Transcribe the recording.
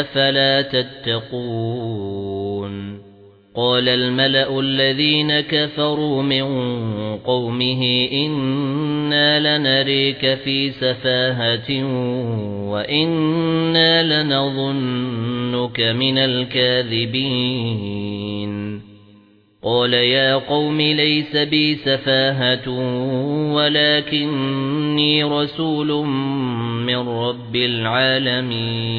أَفَلَا تَتَّقُونَ قَالَ الْمَلَأُ الَّذِينَ كَفَرُوا مِنْ قَوْمِهِ إِنَّا لَنَرَيْكَ فِي سَفَاهَةٍ وَإِنَّا لَنَظُنُّكَ مِنَ الْكَاذِبِينَ قَالَ يَا قَوْمِ لَيْسَ بِي سَفَاهَةٌ وَلَكِنِّي رَسُولٌ مِنْ رَبِّ الْعَالَمِينَ